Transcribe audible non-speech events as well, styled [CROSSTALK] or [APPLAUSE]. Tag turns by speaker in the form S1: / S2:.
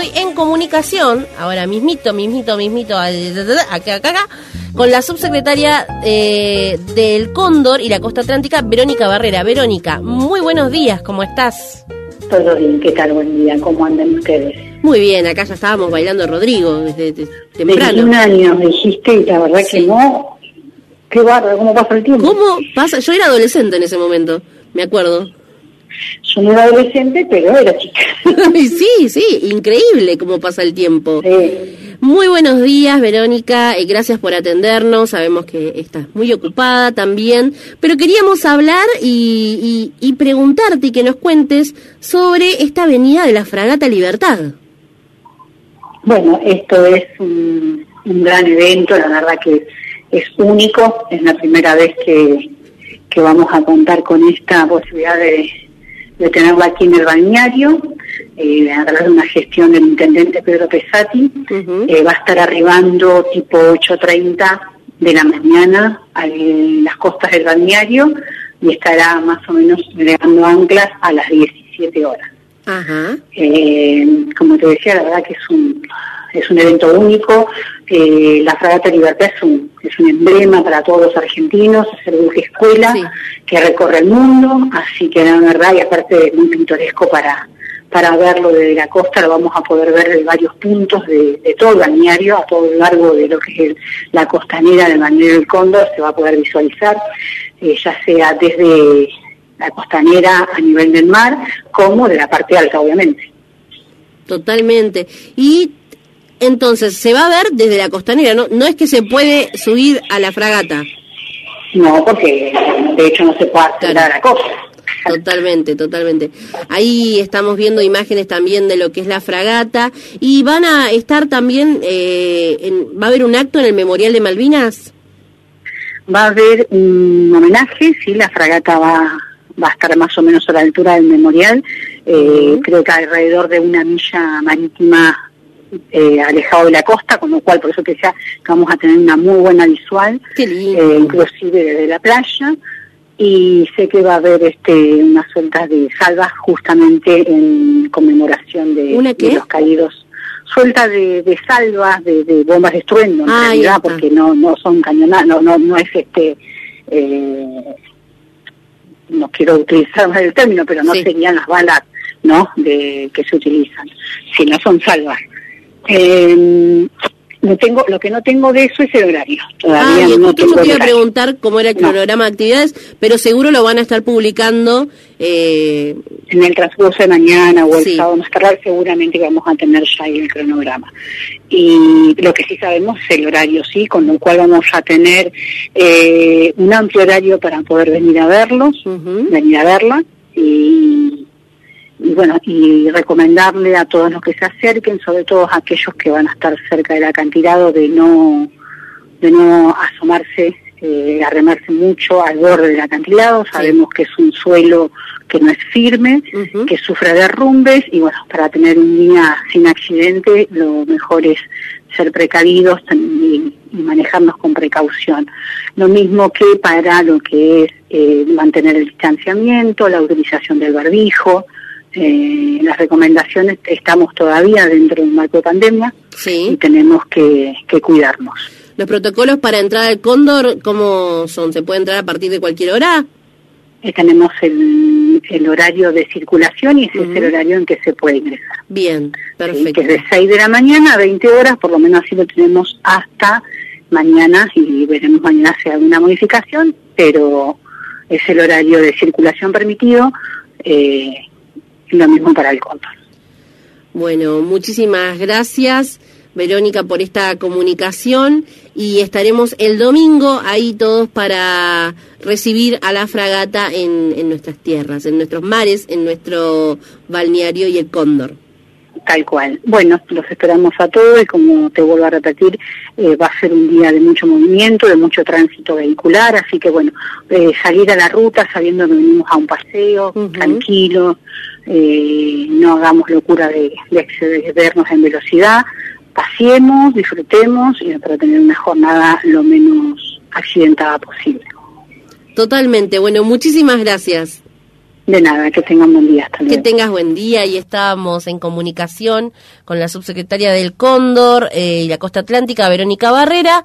S1: estoy en comunicación, ahora mismito, mismito, mismito, acá, acá, acá, con la subsecretaria eh, del Cóndor y la Costa Atlántica, Verónica Barrera. Verónica, muy buenos días, ¿cómo estás?
S2: Todo bien, ¿qué tal? Buen día, ¿cómo andan ustedes?
S1: Muy bien, acá ya estábamos bailando Rodrigo desde, temprano.
S2: un año, dijiste, y la verdad que no. Qué barro, ¿cómo pasa el tiempo?
S1: ¿Cómo pasa? Yo era adolescente en ese momento, me acuerdo.
S2: Yo no era adolescente, pero era chica. [LAUGHS]
S1: sí, sí, increíble cómo pasa el tiempo. Muy buenos días, Verónica, y gracias por atendernos. Sabemos que estás muy ocupada también, pero queríamos hablar y, preguntarte y que nos cuentes sobre esta avenida de la Fragata Libertad.
S2: Bueno, esto es un, gran evento, la verdad que es único, es la primera vez que, que vamos a contar con esta posibilidad de, de tenerla aquí en el balneario, eh, a través de una gestión del intendente Pedro Pesati. Eh, va a estar arribando tipo 8.30 de la mañana a las costas del balneario y estará más o menos llegando anclas a las 17 horas. Eh, como te decía, la verdad que es un es un evento único. Eh, la Fragata Libertad es un, es un emblema para todos los argentinos, es el buque escuela que recorre el mundo, así que la verdad, y aparte muy pintoresco para, para verlo desde la costa, lo vamos a poder ver de varios puntos de, todo el balneario, a todo lo largo de lo que es la costanera del balneario del Cóndor, se va a poder visualizar, eh, ya sea desde la costanera a nivel del mar, como de la parte alta, obviamente.
S1: Totalmente. Y entonces, se va a ver desde la costanera, ¿no? No es que se puede subir a la fragata.
S2: No, porque de hecho no se puede a la costa.
S1: Totalmente, totalmente. Ahí estamos viendo imágenes también de lo que es la fragata y van a estar también, eh, va a haber un acto en el Memorial de Malvinas.
S2: Va a haber un homenaje, sí, la fragata va, va a estar más o menos a la altura del memorial, eh, creo que alrededor de una milla marítima eh, alejado de la costa, con lo cual por eso que ya vamos a tener una muy buena visual,
S1: eh,
S2: inclusive desde la playa, y sé que va a haber este unas sueltas de salvas justamente en conmemoración de, los caídos. Suelta de, de salvas, de, bombas de estruendo, en ah, realidad, porque no no son cañonadas, no, no, no es este... Eh, no quiero utilizar más el término, pero no serían las balas ¿no? de que se utilizan, sino son salvas. Eh, tengo, lo que no tengo de eso es el horario. Todavía
S1: ah, no tengo yo te iba a preguntar cómo era el cronograma de actividades, pero seguro lo van a estar publicando.
S2: Eh... En el transcurso de mañana o el sábado más tarde, seguramente vamos a tener ya ahí el cronograma. Y lo que sí sabemos es el horario, sí, con lo cual vamos a tener eh, un amplio horario para poder venir a verlos, venir a verla. Y y bueno, y recomendarle a todos los que se acerquen, sobre todo a aquellos que van a estar cerca del acantilado, de no, de no asomarse, eh, arremarse mucho al borde del acantilado. Sabemos que es un suelo que no es firme, que sufre derrumbes y bueno, para tener un día sin accidente lo mejor es ser precavidos y, manejarnos con precaución. Lo mismo que para lo que es eh, mantener el distanciamiento, la utilización del barbijo, eh, las recomendaciones estamos todavía dentro de un marco de pandemia y tenemos que, cuidarnos.
S1: ¿Los protocolos para entrar al Cóndor cómo son? ¿Se puede entrar a partir de cualquier hora?
S2: Eh, tenemos el, el, horario de circulación y ese es el horario en que se puede ingresar.
S1: Bien, perfecto.
S2: que es de 6 de la mañana a 20 horas, por lo menos así lo tenemos hasta mañana y veremos mañana si hay alguna modificación, pero es el horario de circulación permitido. Eh, lo mismo para el Cóndor.
S1: Bueno, muchísimas gracias. Verónica, por esta comunicación y estaremos el domingo ahí todos para recibir a la fragata en, en nuestras tierras, en nuestros mares, en nuestro balneario y el cóndor.
S2: Tal cual. Bueno, los esperamos a todos y como te vuelvo a repetir, eh, va a ser un día de mucho movimiento, de mucho tránsito vehicular, así que bueno, eh, salir a la ruta sabiendo que venimos a un paseo, tranquilo, eh, no hagamos locura de, de vernos en velocidad, paseemos, disfrutemos y para tener una jornada lo menos accidentada posible.
S1: Totalmente. Bueno, muchísimas gracias.
S2: De nada, que tengan buen día. Hasta
S1: Que tengas buen día y estábamos en comunicación con la subsecretaria del Cóndor eh, y la Costa Atlántica, Verónica Barrera.